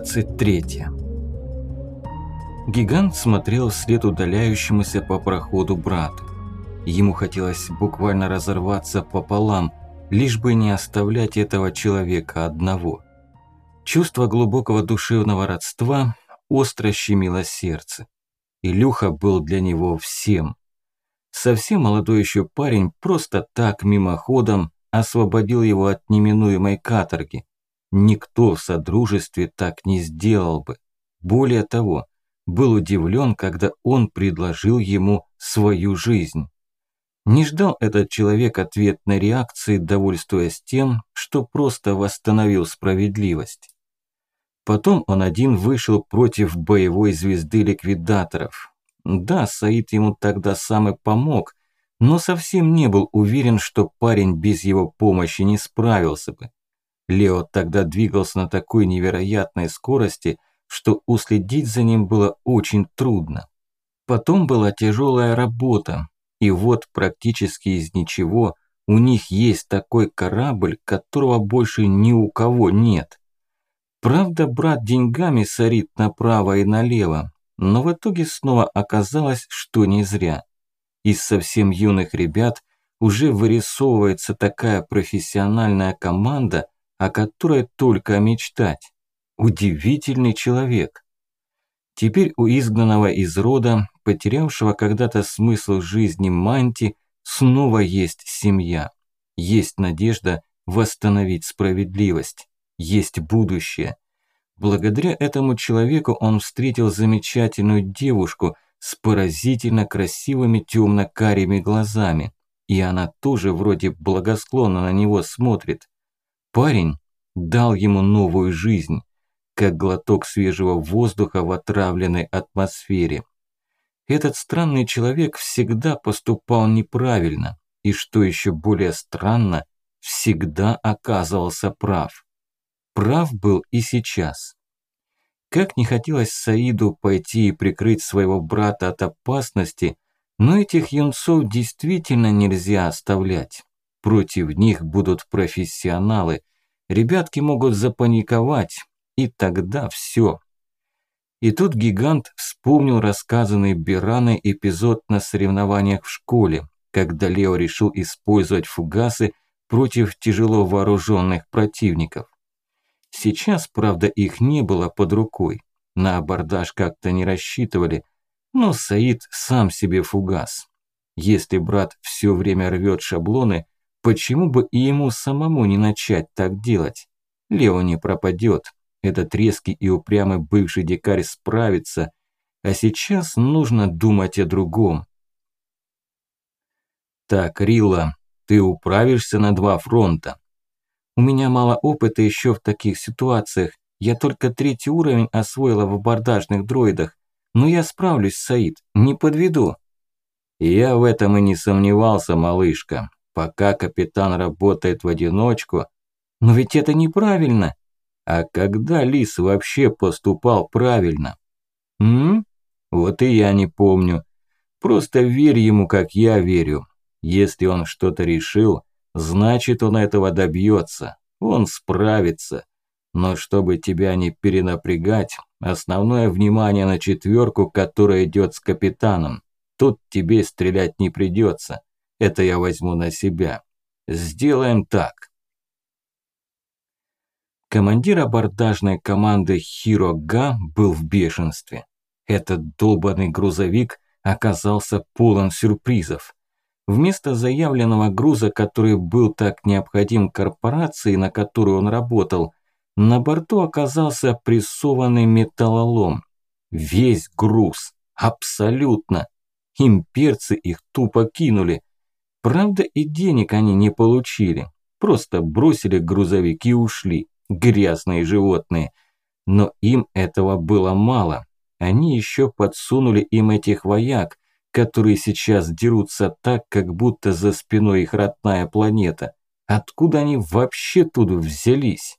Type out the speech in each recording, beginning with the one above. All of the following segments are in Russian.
Глава 23 Гигант смотрел вслед удаляющемуся по проходу брату. Ему хотелось буквально разорваться пополам, лишь бы не оставлять этого человека одного. Чувство глубокого душевного родства остро щемило сердце. Илюха был для него всем. Совсем молодой еще парень просто так мимоходом освободил его от неминуемой каторги. Никто в Содружестве так не сделал бы. Более того, был удивлен, когда он предложил ему свою жизнь. Не ждал этот человек ответной реакции, довольствуясь тем, что просто восстановил справедливость. Потом он один вышел против боевой звезды ликвидаторов. Да, Саид ему тогда сам и помог, но совсем не был уверен, что парень без его помощи не справился бы. Лео тогда двигался на такой невероятной скорости, что уследить за ним было очень трудно. Потом была тяжелая работа, и вот практически из ничего у них есть такой корабль, которого больше ни у кого нет. Правда, брат деньгами сорит направо и налево, но в итоге снова оказалось, что не зря. Из совсем юных ребят уже вырисовывается такая профессиональная команда, о которой только мечтать. Удивительный человек. Теперь у изгнанного из рода, потерявшего когда-то смысл жизни Манти, снова есть семья. Есть надежда восстановить справедливость. Есть будущее. Благодаря этому человеку он встретил замечательную девушку с поразительно красивыми темно-карими глазами. И она тоже вроде благосклонно на него смотрит. Парень дал ему новую жизнь, как глоток свежего воздуха в отравленной атмосфере. Этот странный человек всегда поступал неправильно, и что еще более странно, всегда оказывался прав. Прав был и сейчас. Как не хотелось Саиду пойти и прикрыть своего брата от опасности, но этих юнцов действительно нельзя оставлять. Против них будут профессионалы. Ребятки могут запаниковать, и тогда все. И тут гигант вспомнил рассказанный Бираной эпизод на соревнованиях в школе, когда Лео решил использовать фугасы против тяжело вооруженных противников. Сейчас, правда, их не было под рукой. На абордаж как-то не рассчитывали, но Саид сам себе фугас. Если брат все время рвет шаблоны, Почему бы и ему самому не начать так делать? Лео не пропадет. Этот резкий и упрямый бывший дикарь справится. А сейчас нужно думать о другом. Так, Рилла, ты управишься на два фронта. У меня мало опыта еще в таких ситуациях. Я только третий уровень освоила в абордажных дроидах. Но я справлюсь, Саид, не подведу. Я в этом и не сомневался, малышка пока капитан работает в одиночку. Но ведь это неправильно. А когда Лис вообще поступал правильно? М? Вот и я не помню. Просто верь ему, как я верю. Если он что-то решил, значит он этого добьется. Он справится. Но чтобы тебя не перенапрягать, основное внимание на четверку, которая идет с капитаном. Тут тебе стрелять не придется. Это я возьму на себя. Сделаем так. Командир абордажной команды Хирога был в бешенстве. Этот долбанный грузовик оказался полон сюрпризов. Вместо заявленного груза, который был так необходим корпорации, на которую он работал, на борту оказался прессованный металлолом. Весь груз. Абсолютно. Имперцы их тупо кинули. Правда, и денег они не получили. Просто бросили грузовик и ушли. Грязные животные. Но им этого было мало. Они еще подсунули им этих вояк, которые сейчас дерутся так, как будто за спиной их родная планета. Откуда они вообще тут взялись?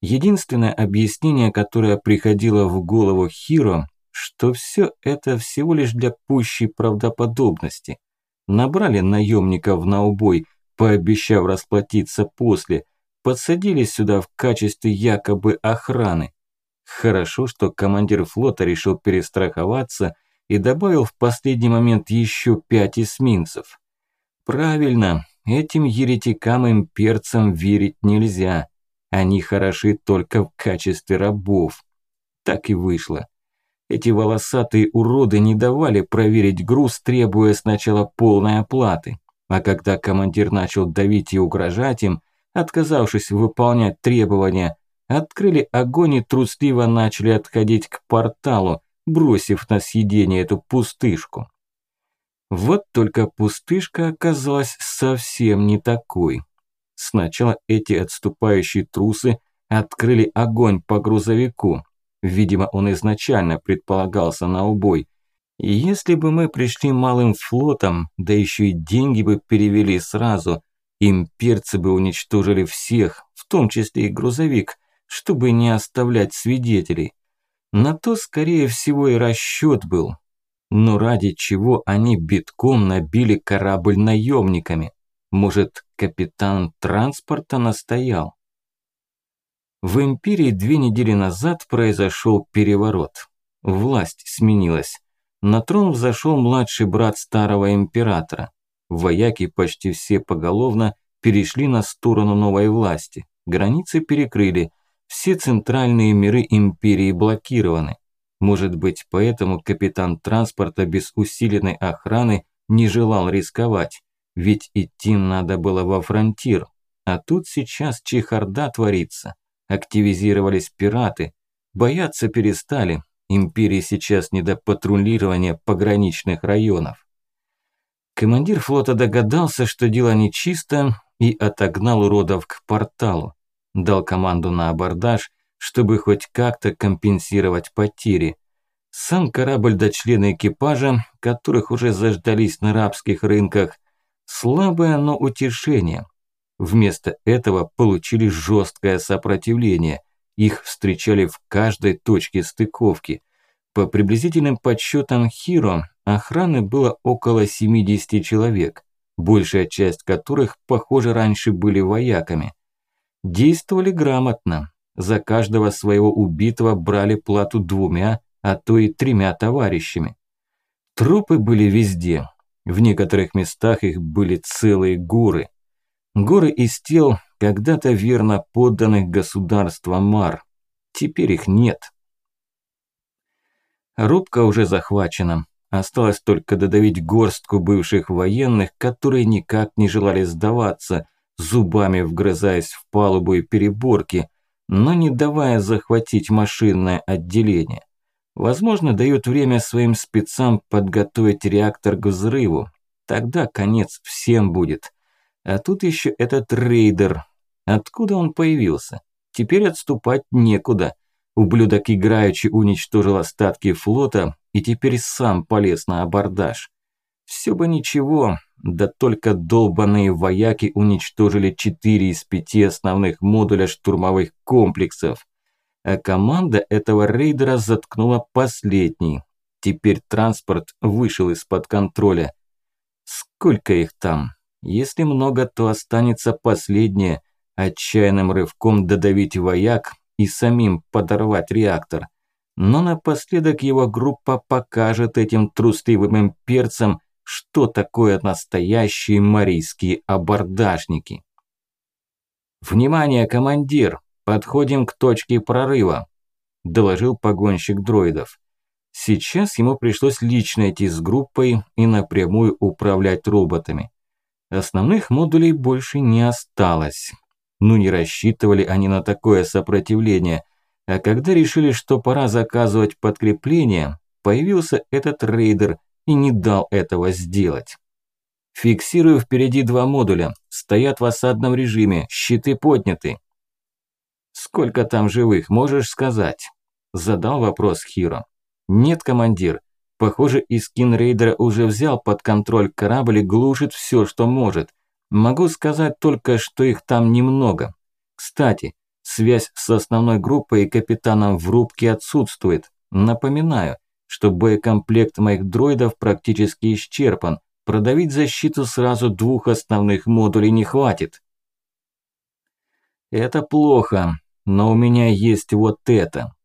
Единственное объяснение, которое приходило в голову Хиро, что все это всего лишь для пущей правдоподобности. Набрали наемников на убой, пообещав расплатиться после. подсадили сюда в качестве якобы охраны. Хорошо, что командир флота решил перестраховаться и добавил в последний момент еще пять эсминцев. Правильно, этим еретикам-имперцам верить нельзя. Они хороши только в качестве рабов. Так и вышло. Эти волосатые уроды не давали проверить груз, требуя сначала полной оплаты. А когда командир начал давить и угрожать им, отказавшись выполнять требования, открыли огонь и трусливо начали отходить к порталу, бросив на съедение эту пустышку. Вот только пустышка оказалась совсем не такой. Сначала эти отступающие трусы открыли огонь по грузовику. Видимо, он изначально предполагался на убой. И если бы мы пришли малым флотом, да еще и деньги бы перевели сразу, имперцы бы уничтожили всех, в том числе и грузовик, чтобы не оставлять свидетелей. На то, скорее всего, и расчет был. Но ради чего они битком набили корабль наемниками? Может, капитан транспорта настоял? В империи две недели назад произошел переворот. Власть сменилась. На трон взошел младший брат старого императора. Вояки почти все поголовно перешли на сторону новой власти. Границы перекрыли, все центральные миры империи блокированы. Может быть, поэтому капитан транспорта без усиленной охраны не желал рисковать, ведь идти надо было во фронтир. А тут сейчас чехарда творится. Активизировались пираты. Бояться перестали. Империи сейчас не до патрулирования пограничных районов. Командир флота догадался, что дело нечисто, и отогнал уродов к порталу дал команду на абордаж, чтобы хоть как-то компенсировать потери. Сам корабль до члена экипажа, которых уже заждались на рабских рынках, слабое, но утешение. Вместо этого получили жесткое сопротивление. Их встречали в каждой точке стыковки. По приблизительным подсчетам Хиро, охраны было около 70 человек, большая часть которых, похоже, раньше были вояками. Действовали грамотно. За каждого своего убитого брали плату двумя, а то и тремя товарищами. Трупы были везде. В некоторых местах их были целые горы. Горы из тел, когда-то верно подданных государства Мар. Теперь их нет. Рубка уже захвачена. Осталось только додавить горстку бывших военных, которые никак не желали сдаваться – зубами вгрызаясь в палубу и переборки, но не давая захватить машинное отделение. Возможно, дают время своим спецам подготовить реактор к взрыву. Тогда конец всем будет. А тут еще этот рейдер. Откуда он появился? Теперь отступать некуда. Ублюдок играючи уничтожил остатки флота и теперь сам полез на абордаж. Все бы ничего, да только долбанные вояки уничтожили четыре из пяти основных модуля штурмовых комплексов. А команда этого рейдера заткнула последний. Теперь транспорт вышел из-под контроля. Сколько их там? Если много, то останется последнее. Отчаянным рывком додавить вояк и самим подорвать реактор. Но напоследок его группа покажет этим трусливым имперцам, что такое настоящие марийские абордажники. «Внимание, командир! Подходим к точке прорыва!» – доложил погонщик дроидов. Сейчас ему пришлось лично идти с группой и напрямую управлять роботами. Основных модулей больше не осталось. Ну не рассчитывали они на такое сопротивление, а когда решили, что пора заказывать подкрепление, появился этот рейдер, и не дал этого сделать. Фиксирую впереди два модуля. Стоят в осадном режиме, щиты подняты. «Сколько там живых, можешь сказать?» Задал вопрос Хиро. «Нет, командир. Похоже, Искин Рейдера уже взял под контроль корабль и глушит все, что может. Могу сказать только, что их там немного. Кстати, связь с основной группой и капитаном в рубке отсутствует. Напоминаю, что боекомплект моих дроидов практически исчерпан. Продавить защиту сразу двух основных модулей не хватит. Это плохо, но у меня есть вот это.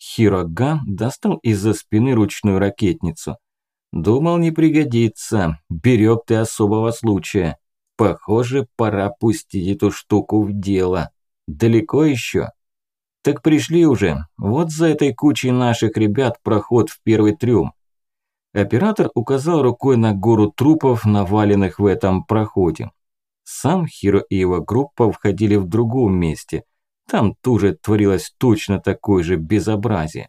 Хироган достал из-за спины ручную ракетницу. Думал, не пригодится. Берег ты особого случая. Похоже, пора пустить эту штуку в дело. Далеко еще? Так пришли уже. Вот за этой кучей наших ребят проход в первый трюм. Оператор указал рукой на гору трупов, наваленных в этом проходе. Сам Хиро и его группа входили в другом месте. Там тоже творилось точно такое же безобразие.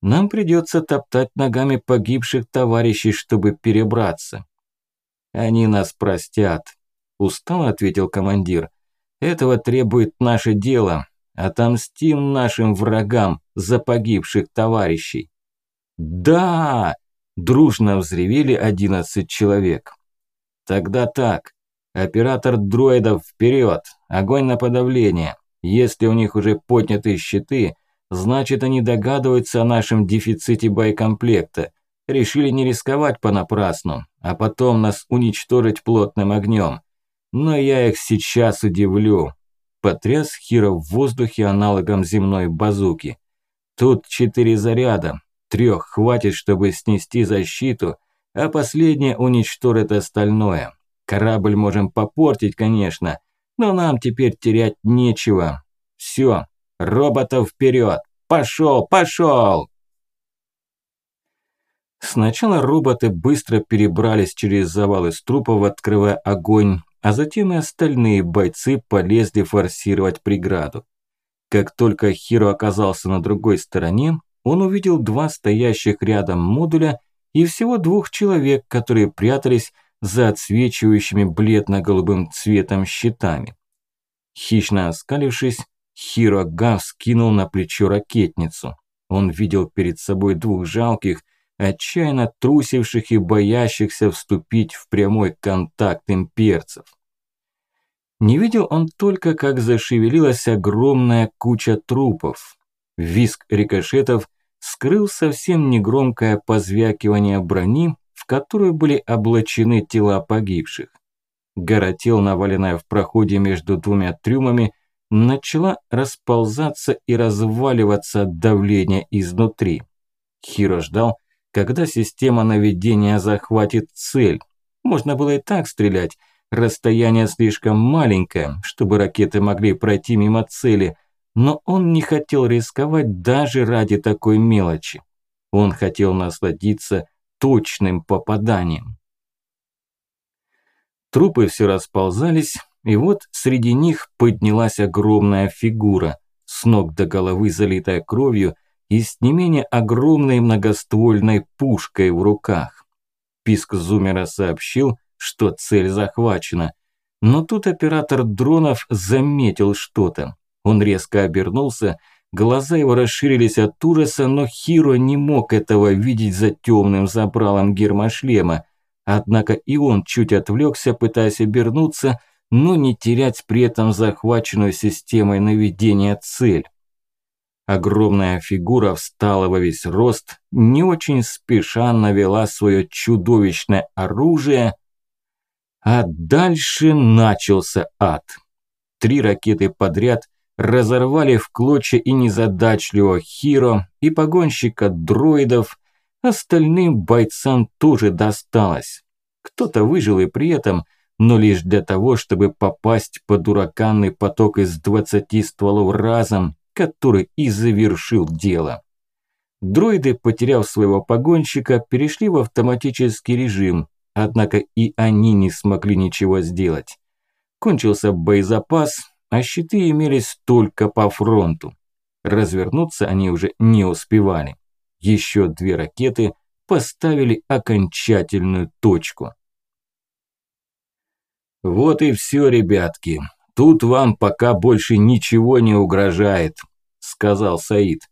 Нам придется топтать ногами погибших товарищей, чтобы перебраться. Они нас простят, устало ответил командир. Этого требует наше дело. Отомстим нашим врагам за погибших товарищей. Да! Дружно взревели одиннадцать человек. Тогда так. Оператор дроидов вперед! Огонь на подавление! Если у них уже подняты щиты, значит они догадываются о нашем дефиците боекомплекта. Решили не рисковать понапрасну, а потом нас уничтожить плотным огнем. Но я их сейчас удивлю. Потряс Хиро в воздухе аналогом земной базуки. Тут четыре заряда. Трех хватит, чтобы снести защиту, а последнее уничтожит остальное. Корабль можем попортить, конечно, но нам теперь терять нечего. Все, роботов вперед! Пошел, пошел! Сначала роботы быстро перебрались через завал из трупов, открывая огонь, а затем и остальные бойцы полезли форсировать преграду. Как только Хиро оказался на другой стороне, он увидел два стоящих рядом модуля и всего двух человек, которые прятались за отсвечивающими бледно-голубым цветом щитами. Хищно оскалившись, Хирога скинул на плечо ракетницу. Он видел перед собой двух жалких, отчаянно трусивших и боящихся вступить в прямой контакт имперцев. Не видел он только, как зашевелилась огромная куча трупов. Виск рикошетов скрыл совсем негромкое позвякивание брони, в которую были облачены тела погибших. Гора тел, наваленная в проходе между двумя трюмами, начала расползаться и разваливаться от давления изнутри. Хиро ждал, когда система наведения захватит цель. Можно было и так стрелять, расстояние слишком маленькое, чтобы ракеты могли пройти мимо цели, но он не хотел рисковать даже ради такой мелочи. Он хотел насладиться точным попаданием. Трупы все расползались, и вот среди них поднялась огромная фигура, с ног до головы залитая кровью и с не менее огромной многоствольной пушкой в руках. Писк зумера сообщил, что цель захвачена. Но тут оператор дронов заметил что-то. Он резко обернулся Глаза его расширились от ужаса, но Хиро не мог этого видеть за темным забралом гермошлема. Однако и он чуть отвлекся, пытаясь обернуться, но не терять при этом захваченную системой наведения цель. Огромная фигура встала во весь рост, не очень спеша навела свое чудовищное оружие, а дальше начался ад. Три ракеты подряд – разорвали в клочья и незадачливого Хиро, и погонщика дроидов, остальным бойцам тоже досталось. Кто-то выжил и при этом, но лишь для того, чтобы попасть под ураганный поток из 20 стволов разом, который и завершил дело. Дроиды, потеряв своего погонщика, перешли в автоматический режим, однако и они не смогли ничего сделать. Кончился боезапас, а щиты имелись только по фронту. Развернуться они уже не успевали. Еще две ракеты поставили окончательную точку. «Вот и все, ребятки. Тут вам пока больше ничего не угрожает», – сказал Саид.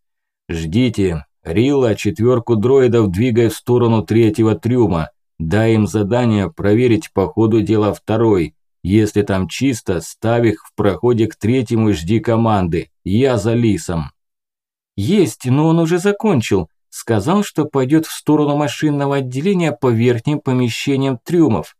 «Ждите. Рила, четверку дроидов двигай в сторону третьего трюма. Дай им задание проверить по ходу дела второй. Если там чисто, ставь их в проходе к третьему и жди команды. Я за Лисом». «Есть, но он уже закончил. Сказал, что пойдет в сторону машинного отделения по верхним помещениям трюмов».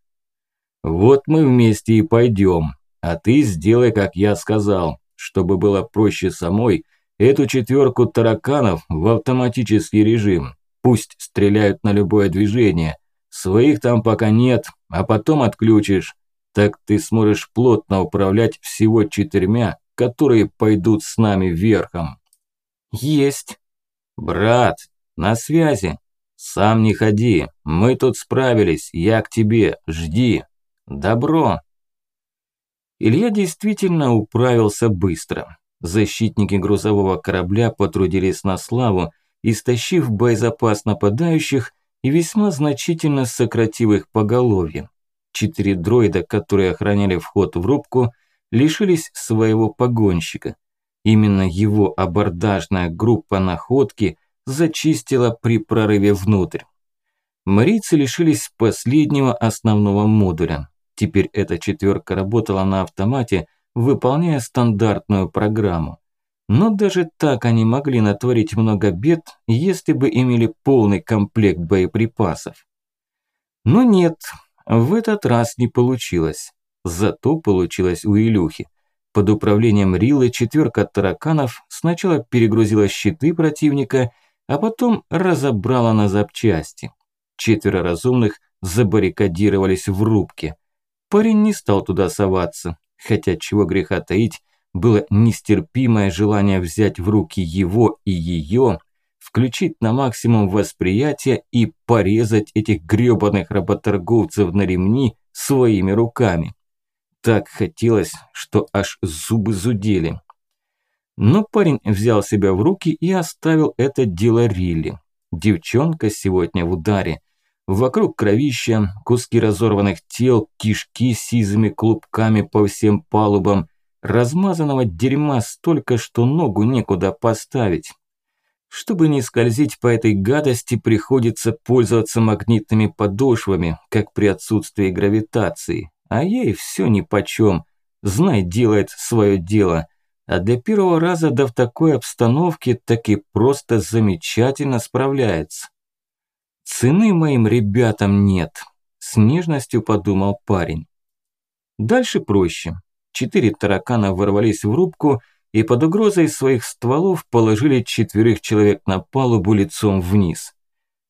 «Вот мы вместе и пойдем. А ты сделай, как я сказал. чтобы было проще самой, эту четверку тараканов в автоматический режим. Пусть стреляют на любое движение. Своих там пока нет, а потом отключишь. Так ты сможешь плотно управлять всего четырьмя, которые пойдут с нами верхом. Есть. Брат, на связи. Сам не ходи. Мы тут справились. Я к тебе. Жди. Добро. Илья действительно управился быстро. Защитники грузового корабля потрудились на славу, истощив боезапас нападающих и весьма значительно сократив их поголовье. Четыре дроида, которые охраняли вход в рубку, лишились своего погонщика. Именно его абордажная группа находки зачистила при прорыве внутрь. Марийцы лишились последнего основного модуля. Теперь эта четверка работала на автомате, выполняя стандартную программу. Но даже так они могли натворить много бед, если бы имели полный комплект боеприпасов. Но нет, в этот раз не получилось. Зато получилось у Илюхи. Под управлением Рилы четверка тараканов сначала перегрузила щиты противника, а потом разобрала на запчасти. Четверо разумных забаррикадировались в рубке. Парень не стал туда соваться, хотя чего греха таить, было нестерпимое желание взять в руки его и ее, включить на максимум восприятие и порезать этих грёбаных работорговцев на ремни своими руками. Так хотелось, что аж зубы зудели. Но парень взял себя в руки и оставил это дело Рилли. Девчонка сегодня в ударе. Вокруг кровища, куски разорванных тел, кишки сизыми клубками по всем палубам, размазанного дерьма столько, что ногу некуда поставить. Чтобы не скользить по этой гадости, приходится пользоваться магнитными подошвами, как при отсутствии гравитации. А ей все нипочем. Знай, делает свое дело. А для первого раза да в такой обстановке так и просто замечательно справляется. Цены моим ребятам нет, с нежностью подумал парень. Дальше проще. Четыре таракана ворвались в рубку и под угрозой своих стволов положили четверых человек на палубу лицом вниз.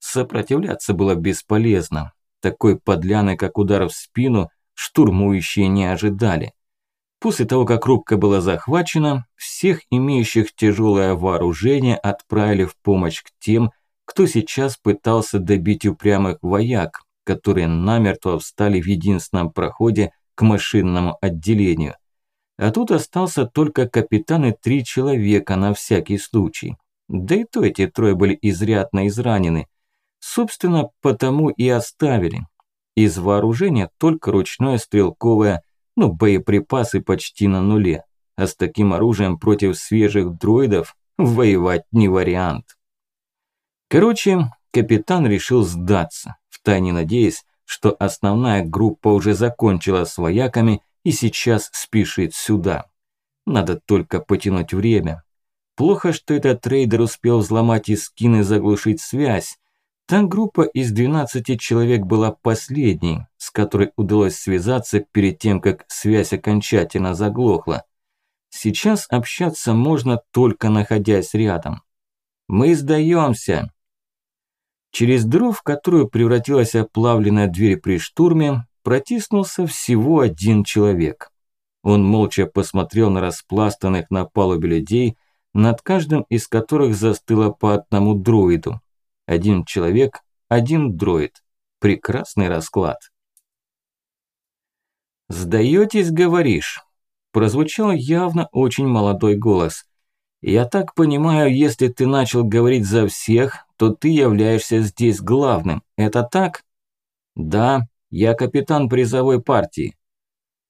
Сопротивляться было бесполезно. Такой подляны, как удар в спину, штурмующие не ожидали. После того, как рубка была захвачена, всех имеющих тяжелое вооружение отправили в помощь к тем, кто сейчас пытался добить упрямых вояк, которые намертво встали в единственном проходе к машинному отделению. А тут остался только капитан и три человека на всякий случай. Да и то эти трое были изрядно изранены. Собственно, потому и оставили. Из вооружения только ручное стрелковое, ну боеприпасы почти на нуле. А с таким оружием против свежих дроидов воевать не вариант. Короче, капитан решил сдаться, втайне надеясь, что основная группа уже закончила с вояками и сейчас спешит сюда. Надо только потянуть время. Плохо, что этот трейдер успел взломать и скин заглушить связь, Та группа из 12 человек была последней, с которой удалось связаться перед тем, как связь окончательно заглохла. Сейчас общаться можно только находясь рядом. Мы сдаемся. Через дыру, в которую превратилась оплавленная дверь при штурме, протиснулся всего один человек. Он молча посмотрел на распластанных на палубе людей, над каждым из которых застыло по одному дроиду. Один человек, один дроид. Прекрасный расклад. «Сдаетесь, говоришь?» Прозвучал явно очень молодой голос. «Я так понимаю, если ты начал говорить за всех, то ты являешься здесь главным. Это так?» «Да, я капитан призовой партии».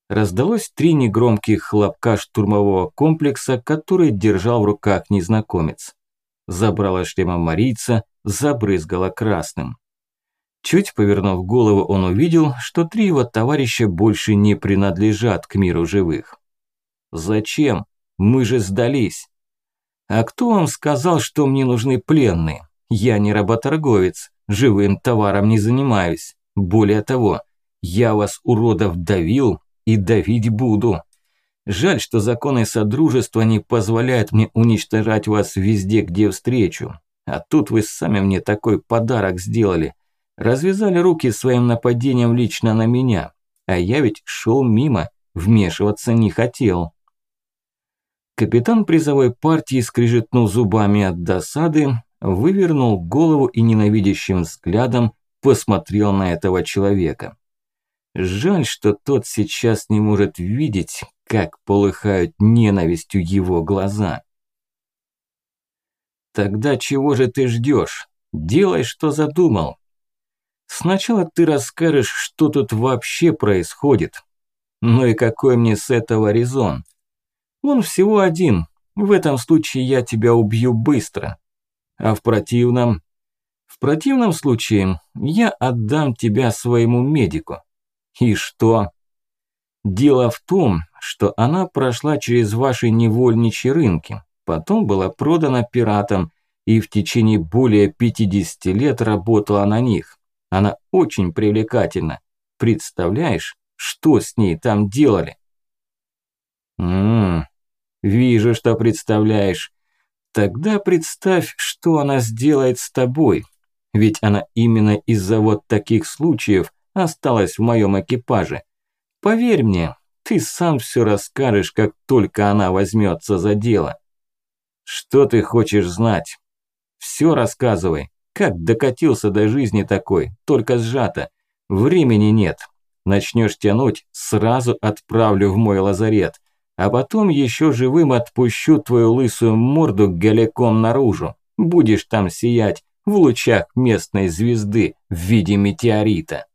Раздалось три негромких хлопка штурмового комплекса, который держал в руках незнакомец. Забрала шлема марийца, забрызгало красным. Чуть повернув голову, он увидел, что три его товарища больше не принадлежат к миру живых. «Зачем? Мы же сдались!» «А кто вам сказал, что мне нужны пленные? Я не работорговец, живым товаром не занимаюсь. Более того, я вас, уродов, давил и давить буду. Жаль, что законы Содружества не позволяют мне уничтожать вас везде, где встречу. А тут вы сами мне такой подарок сделали. Развязали руки своим нападением лично на меня. А я ведь шел мимо, вмешиваться не хотел. Капитан призовой партии, скрежетнув зубами от досады, вывернул голову и ненавидящим взглядом посмотрел на этого человека. Жаль, что тот сейчас не может видеть, как полыхают ненавистью его глаза. Тогда чего же ты ждешь? Делай, что задумал. Сначала ты расскажешь, что тут вообще происходит. Ну и какой мне с этого резон? Он всего один. В этом случае я тебя убью быстро. А в противном... В противном случае я отдам тебя своему медику. И что? Дело в том, что она прошла через ваши невольничьи рынки, потом была продана пиратам и в течение более 50 лет работала на них. Она очень привлекательна. Представляешь, что с ней там делали? Ммм, Вижу, что представляешь. Тогда представь, что она сделает с тобой. Ведь она именно из-за вот таких случаев осталась в моем экипаже. Поверь мне, ты сам все расскажешь, как только она возьмется за дело. Что ты хочешь знать? Все рассказывай. Как докатился до жизни такой, только сжато. Времени нет. Начнешь тянуть, сразу отправлю в мой лазарет а потом еще живым отпущу твою лысую морду голяком наружу. Будешь там сиять в лучах местной звезды в виде метеорита.